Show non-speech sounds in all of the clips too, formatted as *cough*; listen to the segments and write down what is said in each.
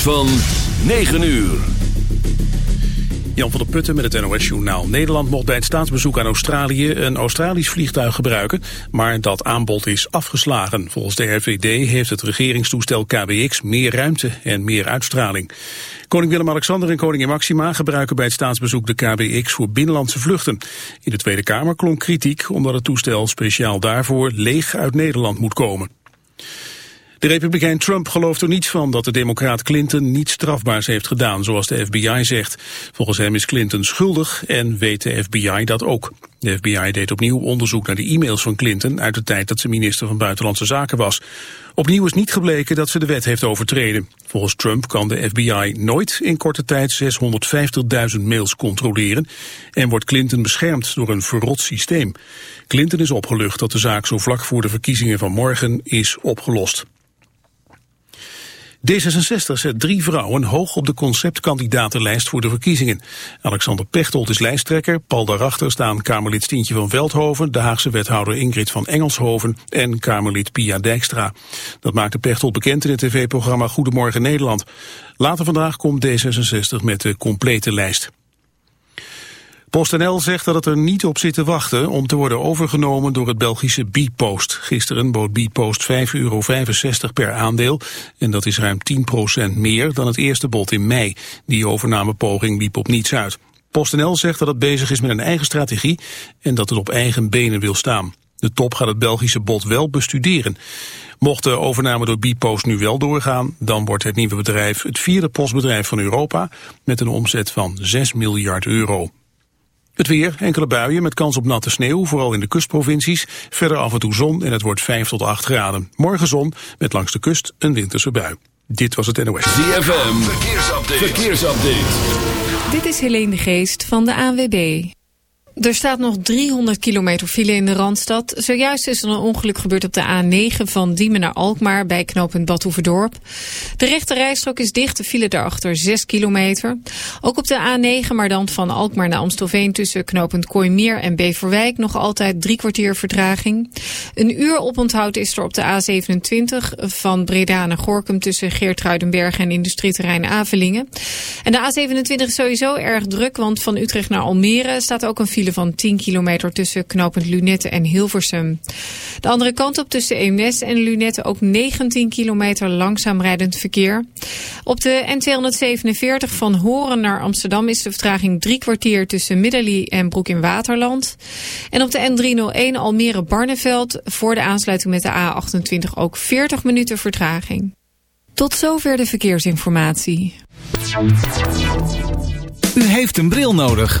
van 9 uur. Jan van der Putten met het NOS-journaal. Nederland mocht bij het staatsbezoek aan Australië een Australisch vliegtuig gebruiken, maar dat aanbod is afgeslagen. Volgens de RVD heeft het regeringstoestel KBX meer ruimte en meer uitstraling. Koning Willem-Alexander en koningin Maxima gebruiken bij het staatsbezoek de KBX voor binnenlandse vluchten. In de Tweede Kamer klonk kritiek omdat het toestel speciaal daarvoor leeg uit Nederland moet komen. De republikein Trump gelooft er niets van dat de democraat Clinton niets strafbaars heeft gedaan, zoals de FBI zegt. Volgens hem is Clinton schuldig en weet de FBI dat ook. De FBI deed opnieuw onderzoek naar de e-mails van Clinton uit de tijd dat ze minister van Buitenlandse Zaken was. Opnieuw is niet gebleken dat ze de wet heeft overtreden. Volgens Trump kan de FBI nooit in korte tijd 650.000 mails controleren en wordt Clinton beschermd door een verrot systeem. Clinton is opgelucht dat de zaak zo vlak voor de verkiezingen van morgen is opgelost. D66 zet drie vrouwen hoog op de conceptkandidatenlijst voor de verkiezingen. Alexander Pechtold is lijsttrekker, Paul daarachter staan Kamerlid Stientje van Veldhoven, de Haagse wethouder Ingrid van Engelshoven en Kamerlid Pia Dijkstra. Dat maakte Pechtold bekend in het tv-programma Goedemorgen Nederland. Later vandaag komt D66 met de complete lijst. PostNL zegt dat het er niet op zit te wachten om te worden overgenomen door het Belgische Bpost. Gisteren bood Bpost 5,65 euro per aandeel en dat is ruim 10% meer dan het eerste bod in mei. Die overnamepoging liep op niets uit. PostNL zegt dat het bezig is met een eigen strategie en dat het op eigen benen wil staan. De top gaat het Belgische bod wel bestuderen. Mocht de overname door Bpost nu wel doorgaan, dan wordt het nieuwe bedrijf het vierde postbedrijf van Europa met een omzet van 6 miljard euro. Het weer, enkele buien met kans op natte sneeuw, vooral in de kustprovincies. Verder af en toe zon en het wordt 5 tot 8 graden. Morgen zon, met langs de kust een winterse bui. Dit was het NOS. ZFM, verkeersupdate. verkeersupdate. Dit is Helene de Geest van de ANWB. Er staat nog 300 kilometer file in de Randstad. Zojuist is er een ongeluk gebeurd op de A9 van Diemen naar Alkmaar bij knooppunt Badhoevedorp. De rechte rijstrook is dicht, de file daarachter 6 kilometer. Ook op de A9, maar dan van Alkmaar naar Amstelveen tussen knooppunt Kooimeer en Beverwijk nog altijd drie kwartier vertraging. Een uur oponthoud is er op de A27 van Breda naar Gorkum tussen Geertruidenberg en industrieterrein Avelingen. En de A27 is sowieso erg druk, want van Utrecht naar Almere staat ook een file van 10 kilometer tussen knooppunt Lunette en Hilversum. De andere kant op tussen Eemnes en Lunette ook 19 kilometer langzaam rijdend verkeer. Op de N247 van Horen naar Amsterdam is de vertraging drie kwartier tussen Middelie en Broek in Waterland. En op de N301 Almere-Barneveld voor de aansluiting met de A28 ook 40 minuten vertraging. Tot zover de verkeersinformatie. U heeft een bril nodig.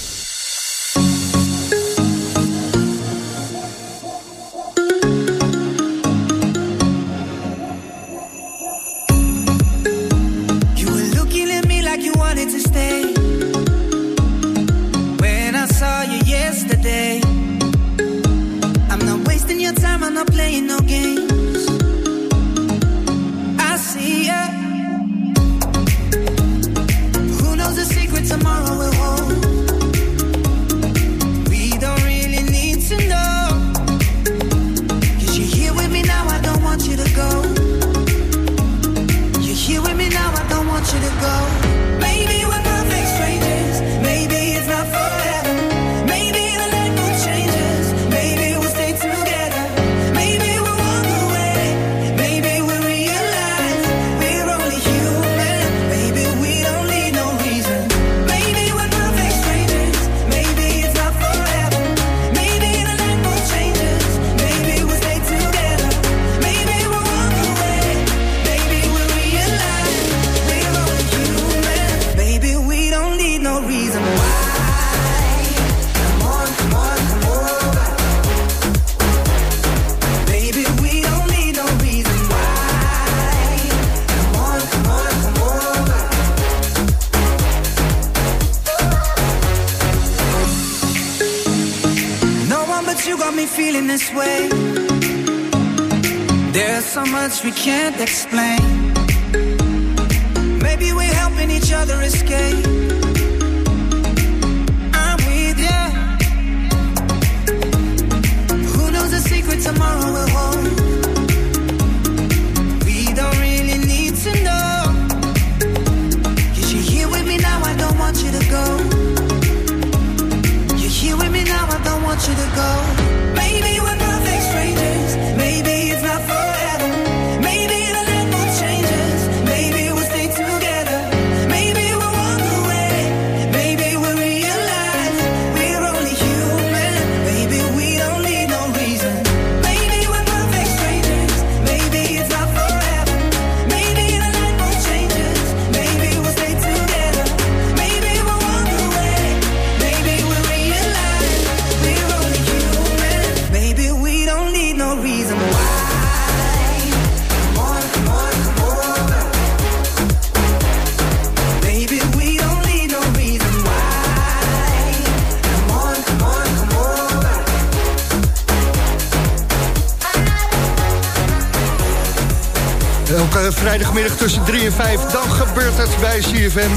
Elke vrijdagmiddag tussen 3 en 5, dan gebeurt het bij CFM.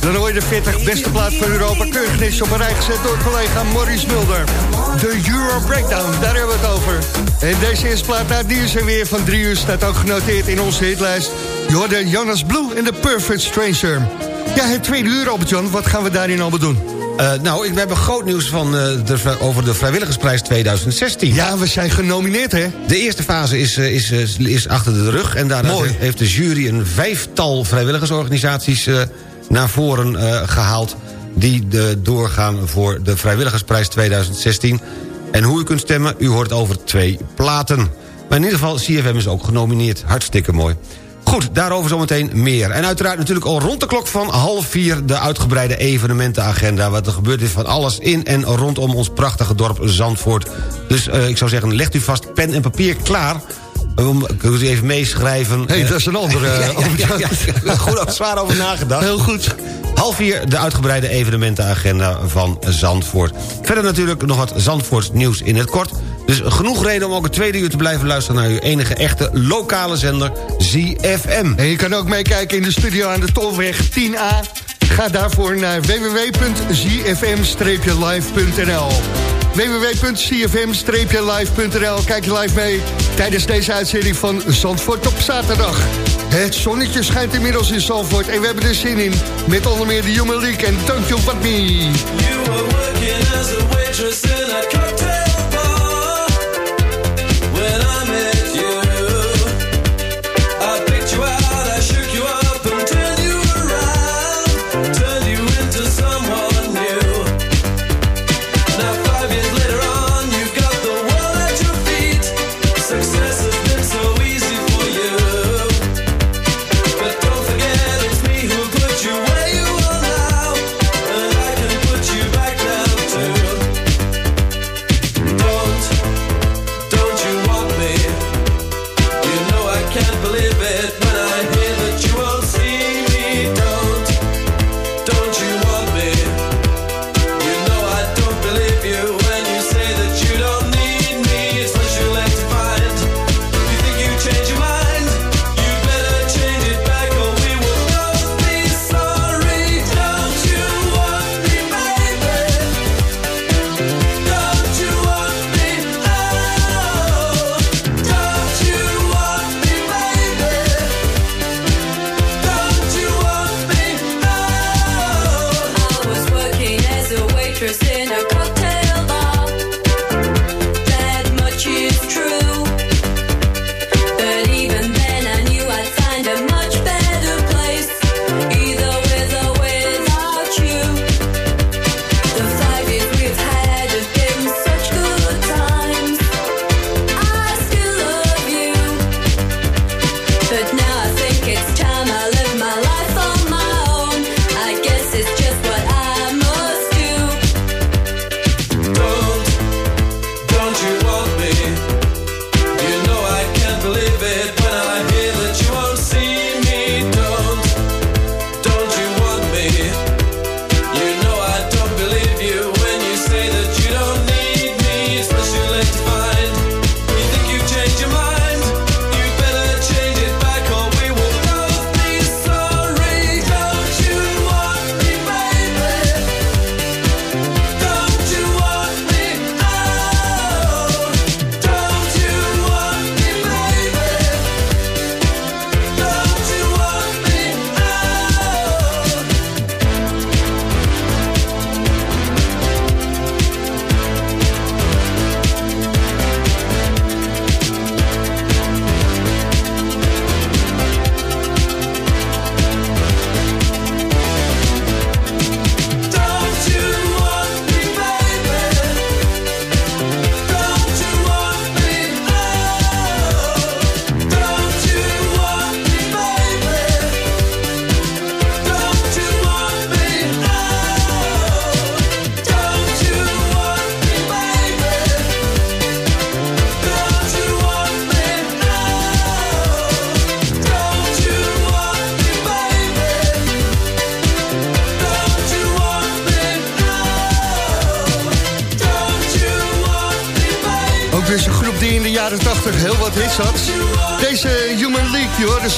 Dan hoor je de 40 beste plaat van Europa. Keurig op een rij gezet door collega Maurice Mulder. De Euro Breakdown, daar hebben we het over. En deze eerste plaat naar nieuws en weer van 3 uur staat ook genoteerd in onze hitlijst. Je hoorde Jonas Blue en The Perfect Stranger. Ja, het tweede uur, Albert-Jan, wat gaan we daarin allemaal doen? Eh, nou, we hebben groot nieuws van, eh, de, over de Vrijwilligersprijs 2016. Ja, we zijn genomineerd, hè? De eerste fase is, eh, is, is, achter de rug. En daarna Mooi. heeft de jury een vijftal vrijwilligersorganisaties naar voren eh, gehaald... die eh, doorgaan voor de Vrijwilligersprijs 2016. En hoe u kunt stemmen, u hoort over twee platen. Maar in ieder geval, CFM is ook genomineerd. Hartstikke mooi. Goed, daarover zometeen meer. En uiteraard natuurlijk al rond de klok van half vier... de uitgebreide evenementenagenda. Wat er gebeurt is van alles in en rondom ons prachtige dorp Zandvoort. Dus eh, ik zou zeggen, legt u vast pen en papier klaar... Um, kunt u even meeschrijven. Hé, Eh, dat is een andere... *laughs* eh, ja, ja. Goed, zwaar over nagedacht. Heel goed. Half vier de uitgebreide evenementenagenda van Zandvoort. Verder natuurlijk nog wat Zandvoorts nieuws in het kort. Dus genoeg reden om ook het tweede uur te blijven luisteren... naar uw enige echte lokale zender ZFM. En je kan ook meekijken in de studio aan de Tolweg 10A. Ga daarvoor naar www.zfm-live.nl www.cfm-live.nl Kijk je live mee tijdens deze uitzending van Zandvoort op zaterdag. Het zonnetje schijnt inmiddels in Zandvoort en we hebben er zin in. Met onder meer de Human League en Don't You But Me. You were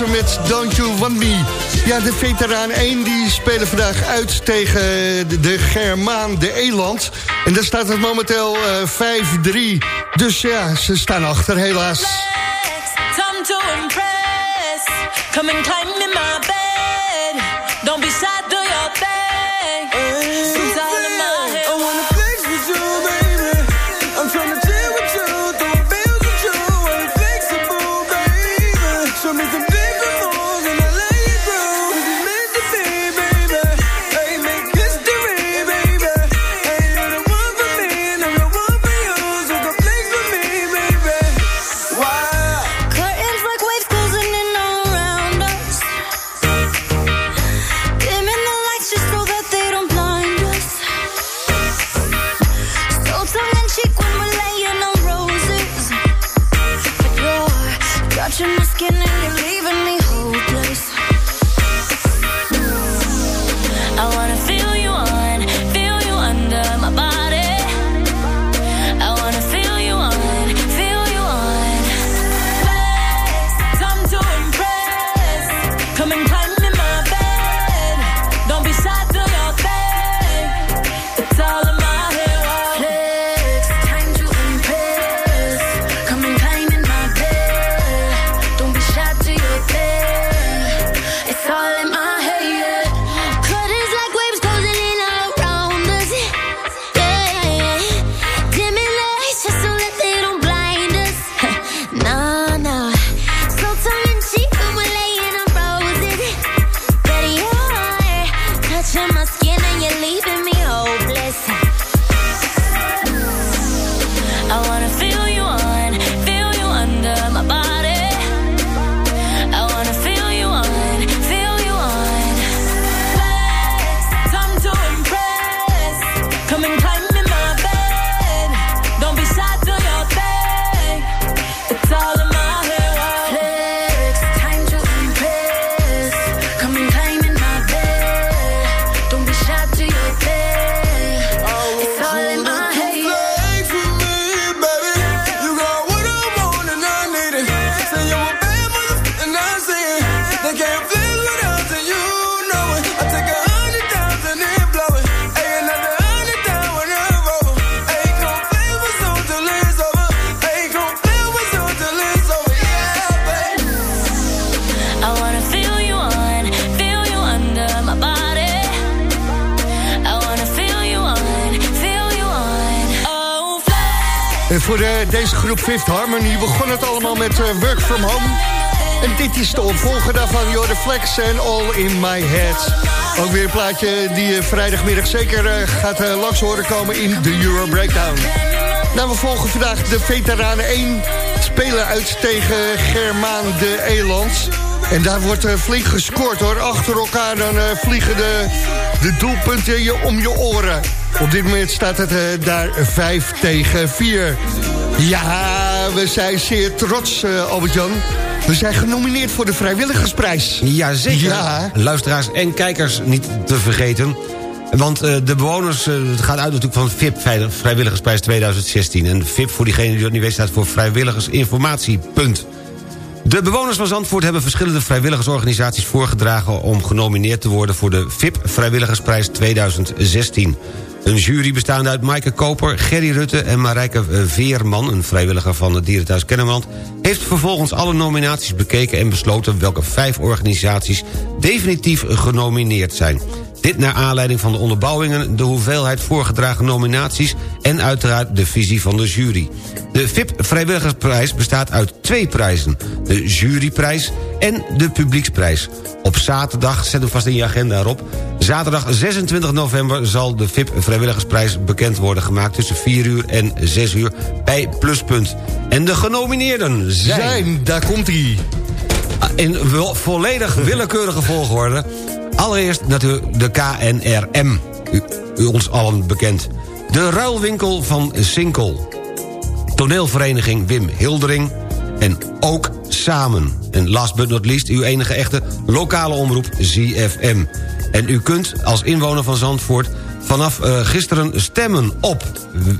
Met Don't You Want Me. Ja, de veteraan 1 die spelen vandaag uit tegen de, Germaan, de Eland. En daar staat het momenteel eh, 5-3. Dus ja, ze staan achter helaas. Groep Fifth Harmony begon het allemaal met eh, Work From Home. En dit is de opvolger daarvan, Jordan Flex en All In My Head. Ook weer een plaatje die je vrijdagmiddag zeker eh, gaat eh, langs horen komen in de Euro Breakdown. Nou, we volgen vandaag de Veteranen 1. Spelen uit tegen Germaan de Elands. En daar wordt eh, flink gescoord hoor. Achter elkaar dan eh, vliegen de, de doelpunten je om je oren. Op dit moment staat het eh, daar 5 tegen 4. Ja, we zijn zeer trots, eh, Albert-Jan. We zijn genomineerd voor de Vrijwilligersprijs. Jazeker. Ja. Luisteraars en kijkers niet te vergeten. Want eh, de bewoners, eh, het gaat uit natuurlijk van VIP Vrij- Vrijwilligersprijs 2016. En VIP, voor diegene die dat niet weet, staat voor Vrijwilligersinformatie. Punt. De bewoners van Zandvoort hebben verschillende vrijwilligersorganisaties voorgedragen... om genomineerd te worden voor de VIP Vrijwilligersprijs 2016. Een jury bestaande uit Maaike Koper, Gerry Rutte en Marijke eh, Veerman... een vrijwilliger van het Dierenthuis Kennemerland... heeft vervolgens alle nominaties bekeken en besloten... welke vijf organisaties definitief genomineerd zijn. Dit naar aanleiding van de onderbouwingen, de hoeveelheid voorgedragen nominaties... en uiteraard de visie van de jury. De VIP Vrijwilligersprijs bestaat uit twee prijzen. De juryprijs en de publieksprijs. Op zaterdag, zet hem vast in je agenda erop... zaterdag 26 november zal de VIP Vrijwilligersprijs bekend worden gemaakt... tussen 4 uur en 6 uur bij Pluspunt. En de genomineerden zijn... Zijn, daar komt hij. In wel- volledig willekeurige volgorde. Allereerst natuurlijk de KNRM. U, ons allen bekend. De ruilwinkel van Sinkel. Toneelvereniging Wim Hildering. En ook samen. En last but not least, uw enige echte lokale omroep ZFM. En u kunt als inwoner van Zandvoort vanaf eh, gisteren stemmen op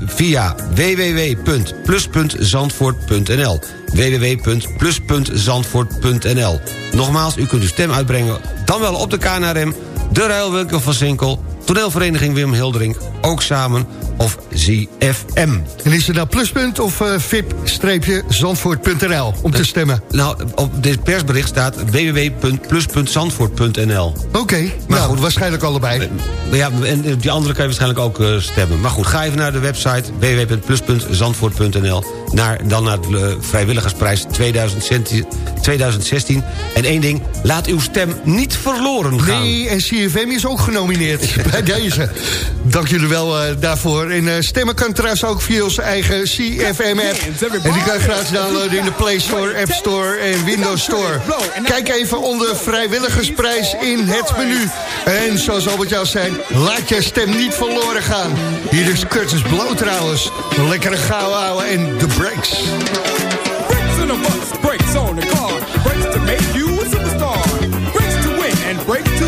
via www.plus.zandvoort.nl www.plus.zandvoort.nl Nogmaals, u kunt uw stem uitbrengen dan wel op de KNRM, de Ruilwinkel van Sinkel... toneelvereniging Wim Hildering, ook samen of ZFM. En is er nou pluspunt of eh, vip-zandvoort.nl om te stemmen? Nou, op dit persbericht staat www.plus.zandvoort.nl Oké, nou goed, waarschijnlijk allebei. Ja, en die andere kan je waarschijnlijk ook eh, stemmen. Maar goed, ga even naar de website www.plus.zandvoort.nl naar, Dan naar de eh, vrijwilligersprijs 2016 2016. En één ding, laat uw stem niet verloren gaan. Nee, en CFM is ook genomineerd bij *laughs* deze. Dank jullie wel eh, daarvoor. En eh, stemmen kan trouwens ook via onze eigen CFM-app. En die kan je gratis downloaden in de Play Store, App Store en Windows Store. Kijk even onder vrijwilligersprijs in het menu. En zoals Albert jou zei, laat je stem niet verloren gaan. Hier is Curtis Blow trouwens. Lekkere gauw houden en The Breaks. Brakes on a bus, brakes on a car. Brakes to make you a superstar. Brakes to win and brakes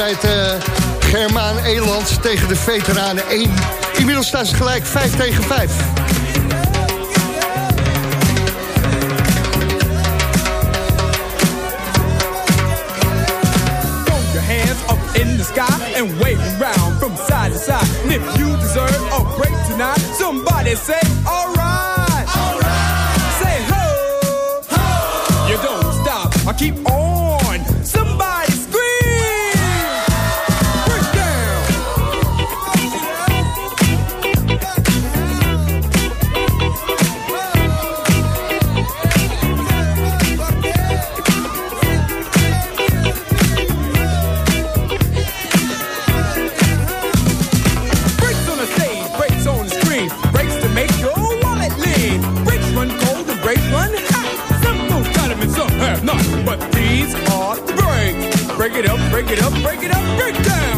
wedstrijd eh, Germaan Eland tegen de veteranen 1. Inmiddels staan ze gelijk 5 tegen 5. Throw your hands up in the sky and wave around from side to side. And if you deserve a break tonight, somebody say, alright. Break it up, break it up, break down.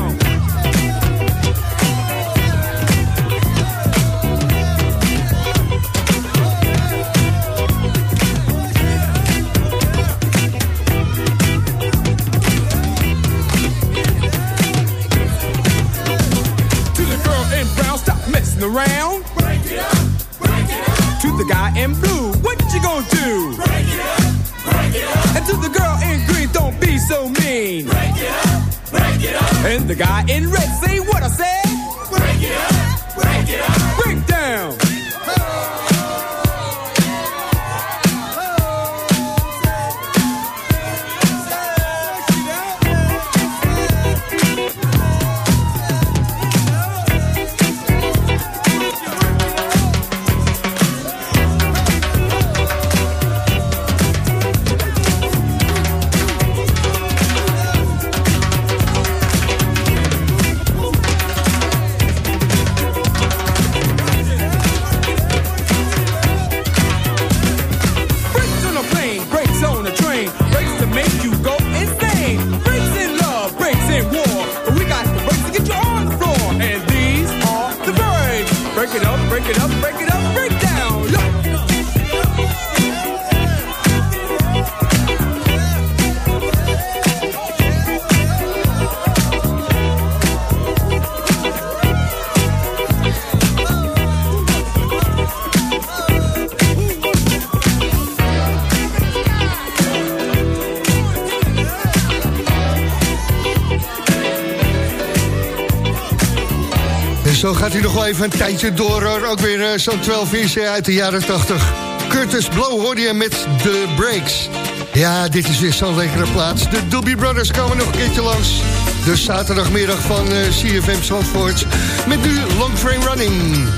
Zo gaat hij nog wel even een tijdje door. Ook weer eh, zo'n 12 inch uit de jaren 80. Curtis Blow hoorde met The Breaks. Ja, dit is weer zo'n lekkere plaats. De Doobie Brothers komen nog een keertje langs. De zaterdagmiddag van eh, CFM Zandvoort. Met nu Long Frame Running.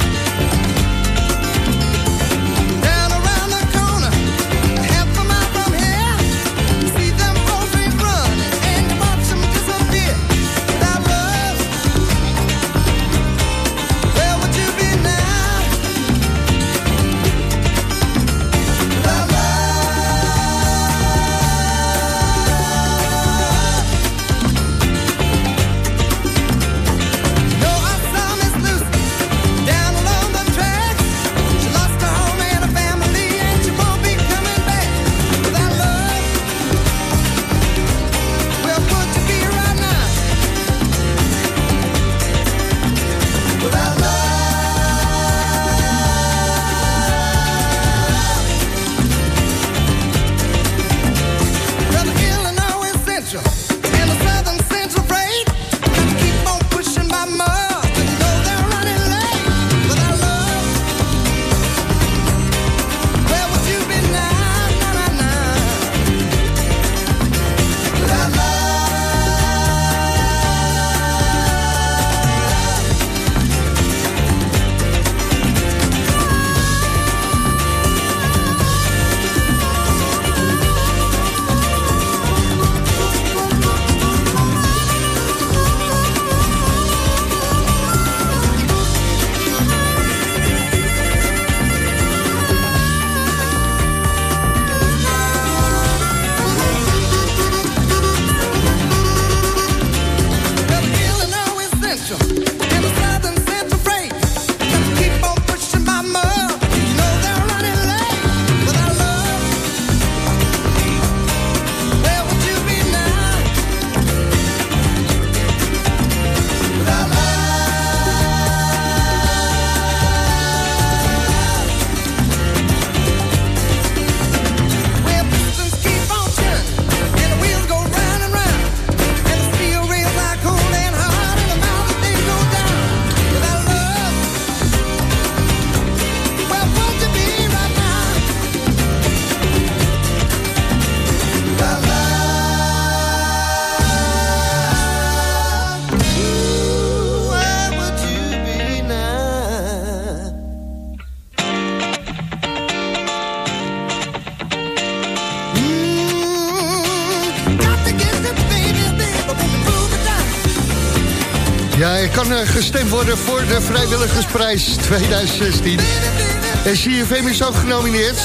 Kan eh, gestemd worden voor de Vrijwilligersprijs 2016. En CFM is ook genomineerd.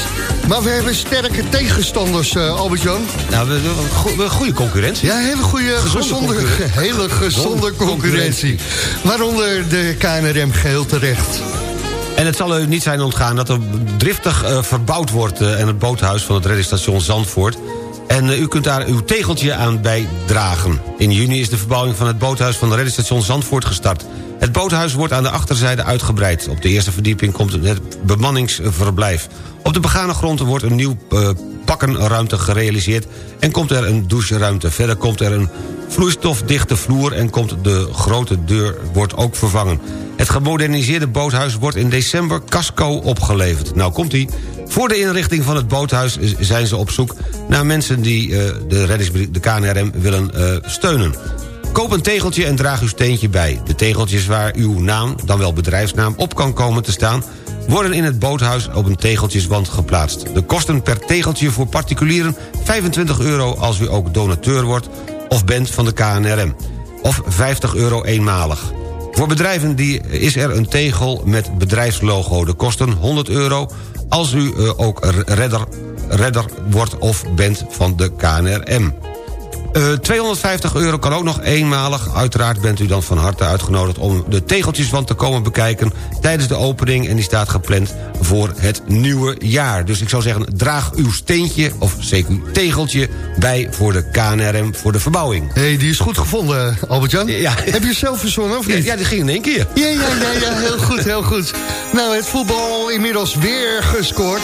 Maar we hebben sterke tegenstanders, eh Albert-Jan. Nou, we hebben goede concurrentie. Ja, hele goede, Gezonde gezonde, concurrentie. *laughs* hele gezonde concurrentie. Waaronder de KNRM geheel terecht. En het zal u niet zijn ontgaan dat er driftig eh, verbouwd wordt... en het boothuis van het reddingsstation Zandvoort. En eh, u kunt daar uw tegeltje aan bijdragen. In juni is de verbouwing van het boothuis van het reddingsstation Zandvoort gestart. Het boothuis wordt aan de achterzijde uitgebreid. Op de eerste verdieping komt het bemanningsverblijf. Op de begane grond wordt een nieuw eh, pakkenruimte gerealiseerd... en komt er een doucheruimte. Verder komt er een vloeistofdichte vloer... en komt de grote deur wordt ook vervangen. Het gemoderniseerde boothuis wordt in december casco opgeleverd. Nou komt ie. Voor de inrichting van het boothuis zijn ze op zoek... naar mensen die eh, de, reddingsbrie- de KNRM willen eh, steunen. Koop een tegeltje en draag uw steentje bij. De tegeltjes waar uw naam, dan wel bedrijfsnaam, op kan komen te staan... worden in het boothuis op een tegeltjeswand geplaatst. De kosten per tegeltje voor particulieren 25 euro als u ook donateur wordt... of bent van de KNRM. Of 50 euro eenmalig. Voor bedrijven die is er een tegel met bedrijfslogo. De kosten 100 euro als u eh, ook redder, redder wordt of bent van de KNRM. Eh, 250 euro kan ook nog eenmalig. Uiteraard bent u dan van harte uitgenodigd om de tegeltjeswand te komen bekijken... tijdens de opening en die staat gepland voor het nieuwe jaar. Dus ik zou zeggen, draag uw steentje of zeker uw tegeltje bij voor de KNRM voor de verbouwing. Hé, hey, die is goed gevonden, Albert-Jan. Ja. Heb je zelf verzonnen, of niet? Ja, die ging in één keer. Ja, ja, ja, ja, heel goed, heel goed. Nou, het voetbal inmiddels weer gescoord.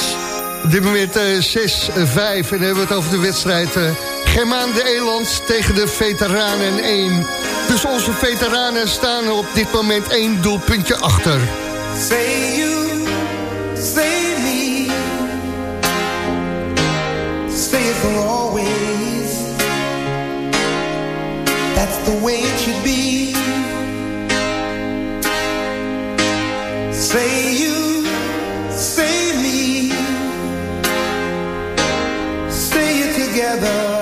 Op dit moment eh 6-5 en dan hebben we het over de wedstrijd... eh Germaan de Eland tegen de Veteranen 1. De Dus onze veteranen staan op dit moment één doelpuntje achter. Say you, say me, say it for always. That's the way it should be. Say you, say me, say it together.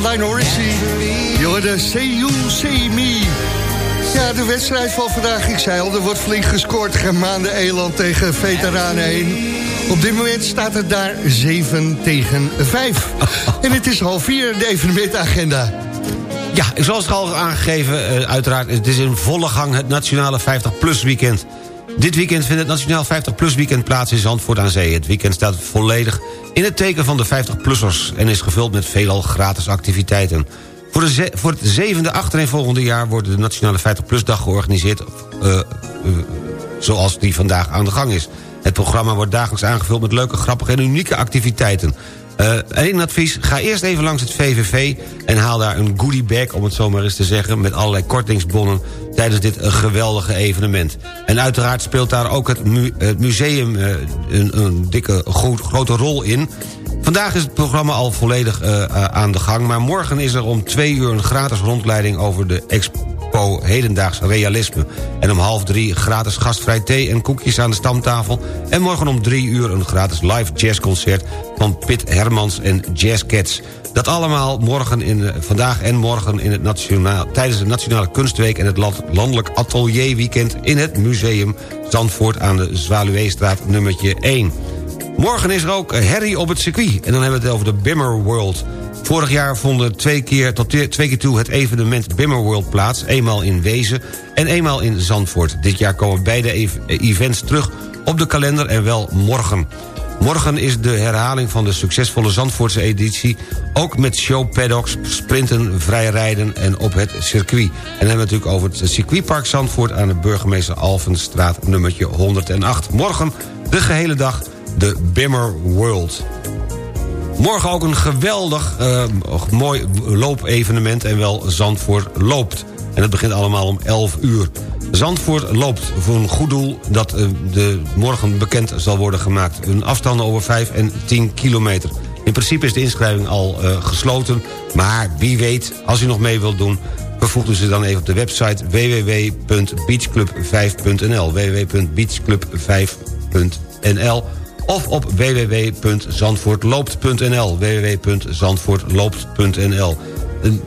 Van Lionel Richie. Je hoorde Say You, Say Me. Ja, de wedstrijd van vandaag, ik zei al, er wordt flink gescoord. Germaande Eland tegen Veteranen 1. Op dit moment staat het daar 7 tegen 5. *laughs* En het is half 4, de evenementagenda. Ja, zoals het al aangegeven, eh, uiteraard, het is in volle gang het Nationale 50PLUS weekend. Dit weekend vindt het Nationaal 50PLUS weekend plaats in Zandvoort aan Zee. Het weekend staat volledig in het teken van de 50-plussers... en is gevuld met veelal gratis activiteiten. Voor, de voor het zevende achtereenvolgende jaar wordt de Nationale 50PLUS-dag georganiseerd... eh, eh, zoals die vandaag aan de gang is. Het programma wordt dagelijks aangevuld met leuke, grappige en unieke activiteiten. Eén advies, ga eerst even langs het VVV... en haal daar een goodiebag, om het zo maar eens te zeggen... met allerlei kortingsbonnen tijdens dit eh, geweldige evenement. En uiteraard speelt daar ook het, mu- het museum eh, een, een dikke gro- grote rol in... Vandaag is het programma al volledig eh, eh, aan de gang... maar morgen is er om twee uur een gratis rondleiding... over de expo Hedendaags Realisme. En om half drie gratis gastvrij thee en koekjes aan de stamtafel. En morgen om drie uur een gratis live jazzconcert... van Pit Hermans en Jazz Cats. Dat allemaal morgen in, eh, vandaag en morgen in het nationaal, tijdens de Nationale Kunstweek... en het land- Landelijk Atelierweekend in het Museum Zandvoort... aan de Zwaluweestraat nummertje 1. Morgen is er ook herrie op het circuit. En dan hebben we het over de Bimmer World. Vorig jaar vonden twee keer, tot twee keer toe het evenement Bimmer World plaats. Eenmaal in Wezen en eenmaal in Zandvoort. Dit jaar komen beide ev- events terug op de kalender en wel morgen. Morgen is de herhaling van de succesvolle Zandvoortse editie... ook met show paddocks, sprinten, vrijrijden en op het circuit. En dan hebben we natuurlijk over het circuitpark Zandvoort... aan de burgemeester Alvenstraat nummertje 108. Morgen de gehele dag de Bimmer World. Morgen ook een geweldig eh, mooi loopevenement... en wel Zandvoort loopt. En dat begint allemaal om 11 uur. Zandvoort loopt voor een goed doel dat eh, de morgen bekend zal worden gemaakt. Een afstand over 5 en 10 kilometer. In principe is de inschrijving al eh, gesloten. Maar wie weet, als u nog mee wilt doen... vervoegt u ze dan even op de website www.beachclub5.nl www.beachclub5.nl of op www.zandvoortloopt.nl www.zandvoortloopt.nl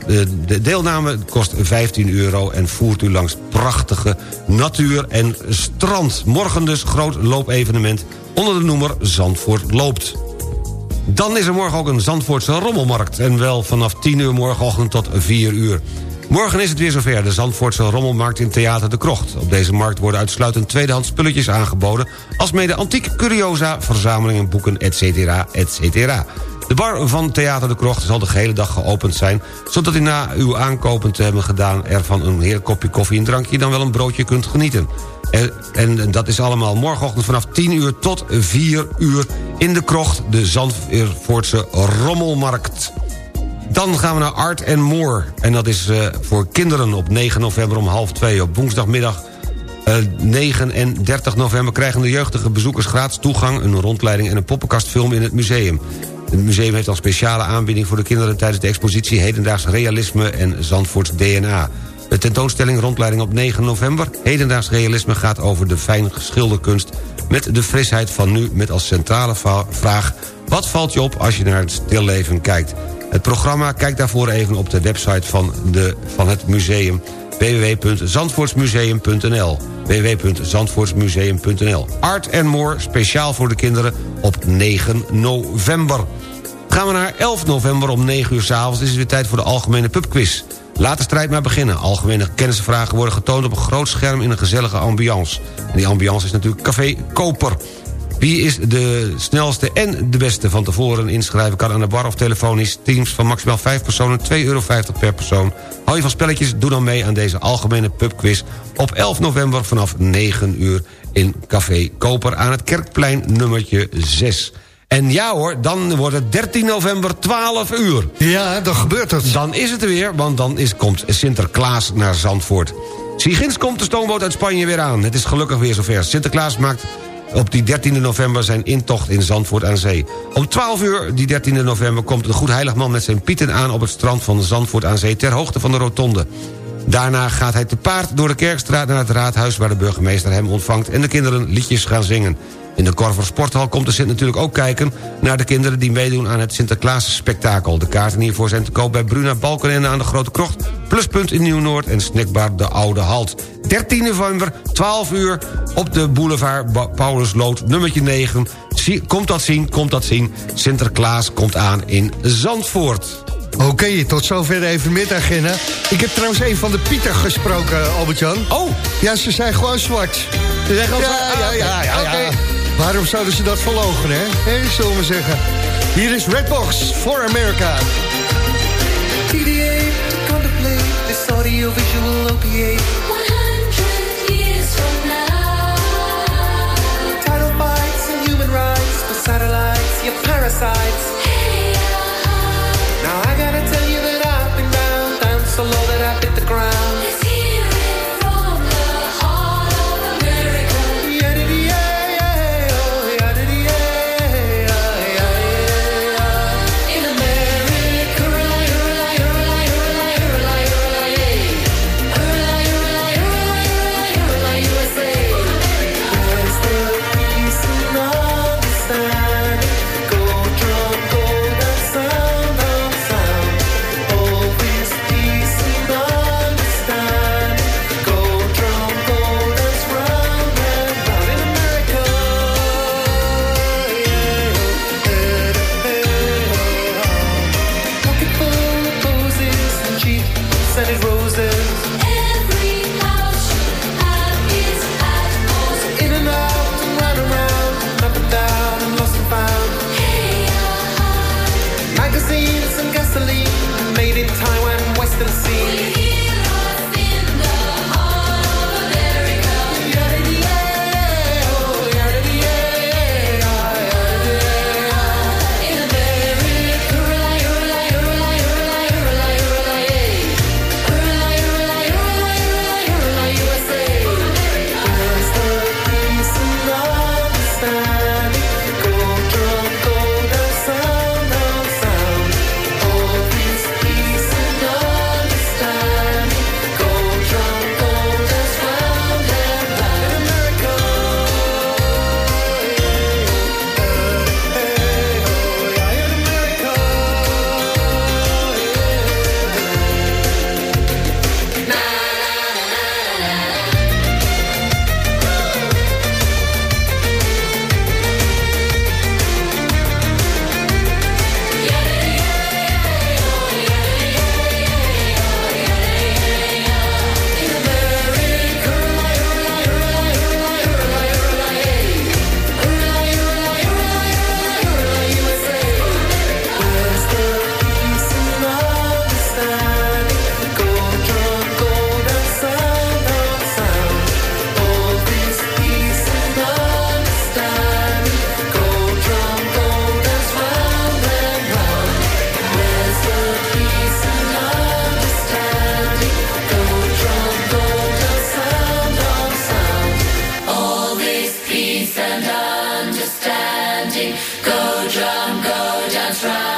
de, de deelname kost 15 euro en voert u langs prachtige natuur en strand. Morgen dus groot loopevenement onder de noemer Zandvoort loopt. Dan is er morgen ook een Zandvoortse rommelmarkt. En wel vanaf 10 uur morgenochtend tot 4 uur. Morgen is het weer zover, de Zandvoortse rommelmarkt in Theater de Krocht. Op deze markt worden uitsluitend tweedehands spulletjes aangeboden... als mede antiek, curiosa, verzamelingen, boeken, etc. etc. De bar van Theater de Krocht zal de gehele dag geopend zijn... zodat u na uw aankopen te hebben gedaan... er van een heerlijk kopje koffie en drankje dan wel een broodje kunt genieten. En, en dat is allemaal morgenochtend vanaf 10 uur tot 4 uur... in de Krocht, de Zandvoortse Rommelmarkt. Dan gaan we naar Art and More. En dat is eh, voor kinderen op 9 november om half 2. Op woensdagmiddag eh, 9 en 30 november krijgen de jeugdige bezoekers gratis toegang... een rondleiding en een poppenkastfilm in het museum. Het museum heeft al speciale aanbieding voor de kinderen... tijdens de expositie Hedendaags Realisme en Zandvoorts DNA. De tentoonstelling Rondleiding op 9 november... Hedendaags Realisme gaat over de fijn schilderkunst... met de frisheid van nu met als centrale vraag... wat valt je op als je naar het stilleven kijkt? Het programma, kijk daarvoor even op de website van, de, van het museum www.zandvoortsmuseum.nl www.zandvoortsmuseum.nl Art and More, speciaal voor de kinderen op 9 november. Gaan we naar 11 november om 9 uur s'avonds... is het weer tijd voor de algemene pubquiz. Laat de strijd maar beginnen. Algemene kennisvragen worden getoond op een groot scherm... in een gezellige ambiance. En die ambiance is natuurlijk Café Koper. Wie is de snelste en de beste van tevoren inschrijven... kan aan de bar of telefonisch teams van maximaal 5 personen... 2,50 euro per persoon. Hou je van spelletjes? Doe dan mee aan deze algemene pubquiz... op 11 november vanaf 9 uur in Café Koper... aan het Kerkplein nummertje 6. En ja hoor, dan wordt het 13 november 12 uur. Ja, dan gebeurt het. Dan is het er weer, want dan is, komt Sinterklaas naar Zandvoort. Sigins komt de stoomboot uit Spanje weer aan. Het is gelukkig weer zover. Sinterklaas maakt op die 13 november zijn intocht in Zandvoort aan Zee. Om 12 uur, die 13 november, komt de Goed Heiligman met zijn pieten aan... op het strand van Zandvoort aan Zee ter hoogte van de rotonde. Daarna gaat hij te paard door de Kerkstraat naar het raadhuis... waar de burgemeester hem ontvangt en de kinderen liedjes gaan zingen. In de Korver Sporthal komt de Sint natuurlijk ook kijken... naar de kinderen die meedoen aan het Sinterklaas-spektakel. De kaarten hiervoor zijn te koop bij Bruna Balkenende aan de Grote Krocht... Pluspunt in Nieuw-Noord en Snackbar de Oude Halt. 13 november, 12 uur, op de boulevard Paulusloot, nummertje 9. Zie- komt dat zien, komt dat zien. Sinterklaas komt aan in Zandvoort. Oké, tot zover de evenementagenda. Ik heb trouwens een van de Pieter gesproken, Albert-Jan. Oh! Ja, ze zijn gewoon zwart. Ze zijn gewoon ja, zwart? ja, ja, ja, ja. Oké. Waarom zouden ze dat verlogen, hè? Hé, zullen we zeggen. Hier is Redbox for America. TDA to contemplate this audiovisual opiate. 100 years from now. Title fights and human rights for satellites, you parasites. Now I gotta and it grows. Understanding. Go drum, go dance round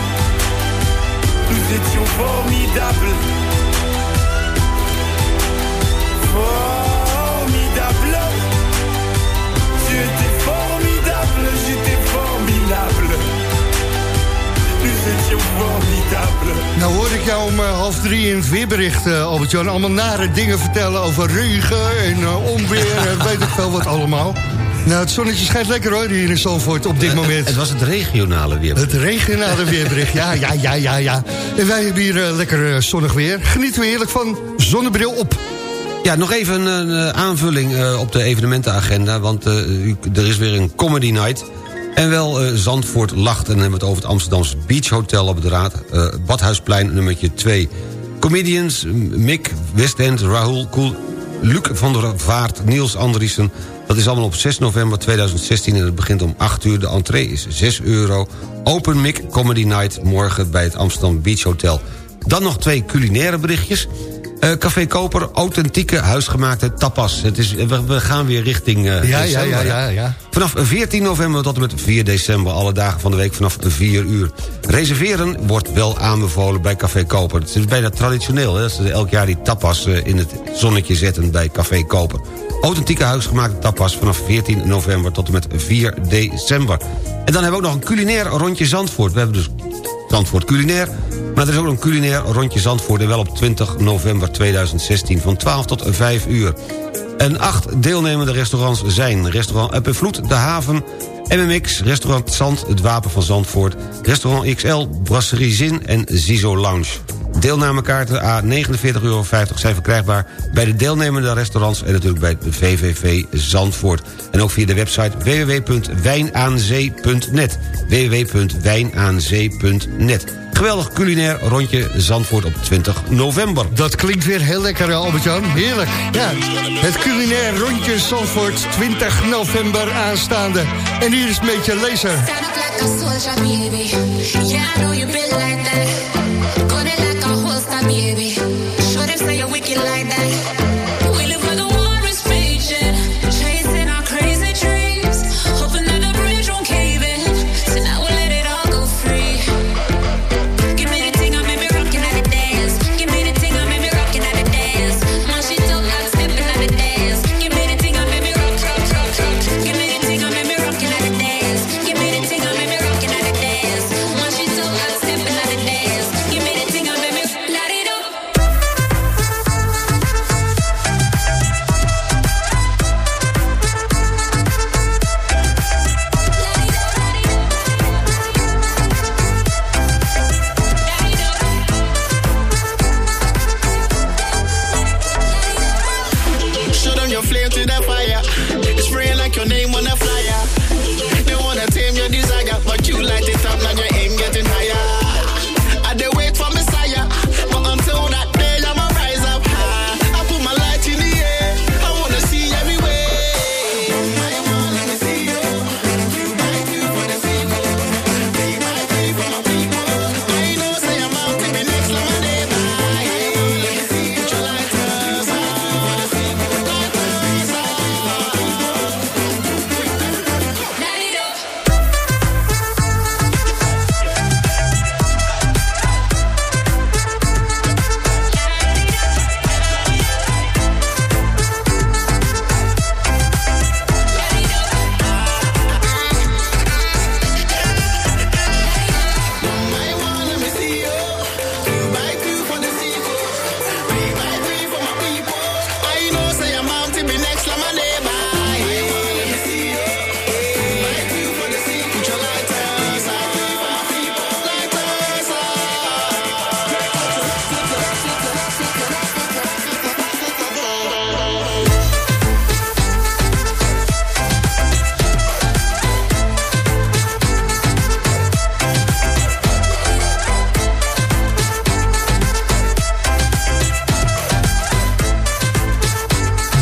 Nous étions formidables. Formidable. Tu étais formidable, j'étais formidable. Nous étions formidables. Nou hoor ik jou om eh, half drie in het weerbericht, eh, Albert-Jan... allemaal nare dingen vertellen over regen en eh, onweer en weet ik veel wat allemaal. Nou, het zonnetje schijnt lekker hoor, hier in Zandvoort op dit moment. Het was het regionale weer. Het regionale weerbericht, ja, ja, ja, ja, ja. En wij hebben hier eh, lekker eh, zonnig weer. Genieten we heerlijk van zonnebril op. Ja, nog even een eh, aanvulling eh, op de evenementenagenda... want eh, er is weer een comedy night... En wel eh, Zandvoort lacht en dan hebben we het over het Amsterdamse Beach Hotel op het Raad... eh, Badhuisplein nummertje 2. Comedians Mick Westend, Rahul Koel, Luc van der Vaart, Niels Andriessen... dat is allemaal op 6 november 2016 en het begint om 8 uur. De entree is 6 euro. Open Mic Comedy Night morgen bij het Amsterdam Beach Hotel. Dan nog twee culinaire berichtjes... Eh, Café Koper, authentieke huisgemaakte tapas. Het is, we, we gaan weer richting eh, Ja, ja, ja, ja. Vanaf 14 november tot en met 4 december, alle dagen van de week vanaf 4 uur. Reserveren wordt wel aanbevolen bij Café Koper. Het is bijna traditioneel, hè, dat ze elk jaar die tapas eh, in het zonnetje zetten bij Café Koper. Authentieke huisgemaakte tapas vanaf 14 november tot en met 4 december. En dan hebben we ook nog een culinair rondje Zandvoort. We hebben dus Zandvoort culinair. Maar er is ook een culinair rondje Zandvoort... en wel op 20 november 2016 van 12 tot 5 uur. En acht deelnemende restaurants zijn... Restaurant Uppenvloed, De Haven, MMX, Restaurant Zand, Het Wapen van Zandvoort... Restaurant XL, Brasserie Zin en Zizo Lounge. Deelnamekaarten A 49,50 euro zijn verkrijgbaar... bij de deelnemende restaurants en natuurlijk bij de VVV Zandvoort. En ook via de website www.wijnaanzee.net www.wijnaanzee.net Geweldig culinair rondje Zandvoort op 20 november. Dat klinkt weer heel lekker, Albert-Jan. Heerlijk. Ja, het culinair rondje Zandvoort, 20 november aanstaande. En hier is een beetje laser.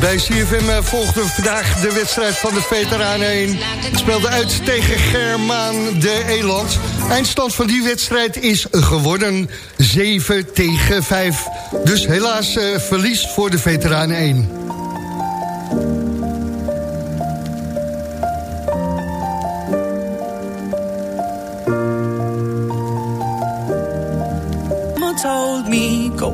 Bij CFM eh, volgde vandaag de wedstrijd van de veteranen 1. Speelde uit tegen Germaan de Eland. Eindstand van die wedstrijd is geworden 7 tegen 5. Dus helaas eh, verlies voor de veteranen 1. Mama told me, go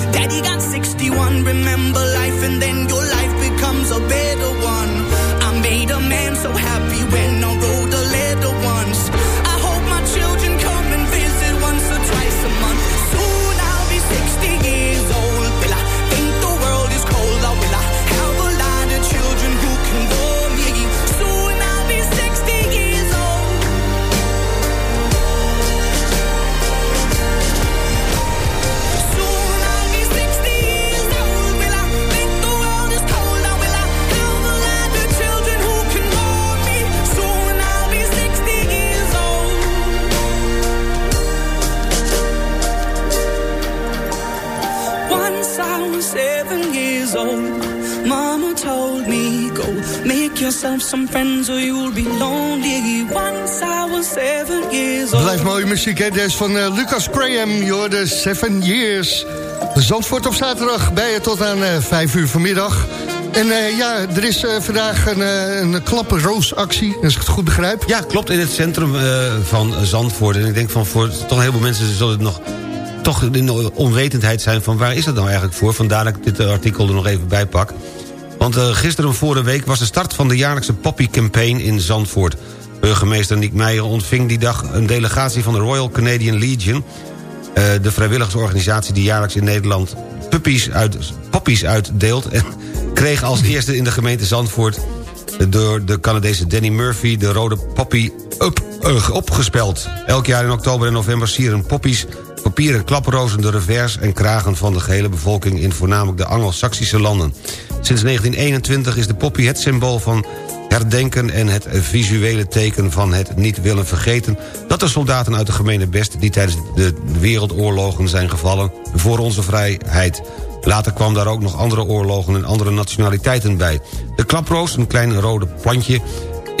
Remember life, and then your life some friends or you'll be lonely. Once I was seven years old. Blijft mooie muziek, hè? Deze van eh, Lucas Graham, je hoorde Seven Years. Zandvoort op zaterdag bij je tot aan eh 5 uur vanmiddag. En eh, ja, er is eh, vandaag een, eh, een klappenroosactie, als ik het goed begrijp. Ja, klopt, in het centrum eh, van Zandvoort. En ik denk van voor toch een heleboel mensen zullen het nog toch in de onwetendheid zijn van waar is dat nou eigenlijk voor. Vandaar dat ik dit artikel er nog even bij pak. Want eh, gisteren vorige week was de start van de jaarlijkse Poppy Campaign in Zandvoort. Burgemeester Nick Meijer ontving die dag een delegatie van de Royal Canadian Legion... eh, de vrijwilligersorganisatie die jaarlijks in Nederland puppies uit, poppies uitdeelt... en *laughs* kreeg als eerste in de gemeente Zandvoort... door de Canadese Danny Murphy de rode poppy up, eh, opgespeld. Elk jaar in oktober en november sieren poppies papieren klaprozen de revers en kragen van de gehele bevolking... in voornamelijk de Anglo-Saxische landen. Sinds 1921 is de poppy het symbool van herdenken... en het visuele teken van het niet willen vergeten... dat de soldaten uit de gemene best... die tijdens de wereldoorlogen zijn gevallen voor onze vrijheid... Later kwam daar ook nog andere oorlogen en andere nationaliteiten bij. De klaproos, een klein rode plantje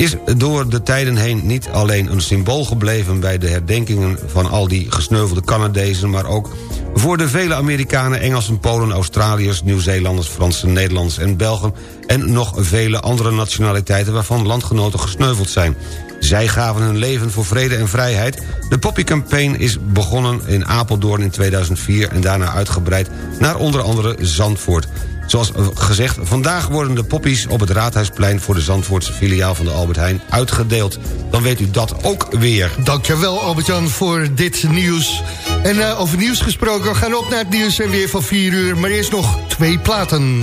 is door de tijden heen niet alleen een symbool gebleven... bij de herdenkingen van al die gesneuvelde Canadezen... maar ook voor de vele Amerikanen, Engelsen, Polen, Australiërs... Nieuw-Zeelanders, Fransen, Nederlanders en Belgen... en nog vele andere nationaliteiten waarvan landgenoten gesneuveld zijn. Zij gaven hun leven voor vrede en vrijheid. De Poppy Campaign is begonnen in Apeldoorn in 2004... en daarna uitgebreid naar onder andere Zandvoort. Zoals gezegd, vandaag worden de poppies op het Raadhuisplein... voor de Zandvoortse filiaal van de Albert Heijn uitgedeeld. Dan weet u dat ook weer. Dankjewel Albert-Jan voor dit nieuws. En eh, over nieuws gesproken, we gaan op naar het nieuws en weer van 4 uur. Maar eerst nog twee platen.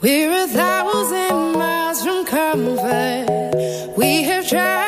We're a thousand miles from comfort. We have tried.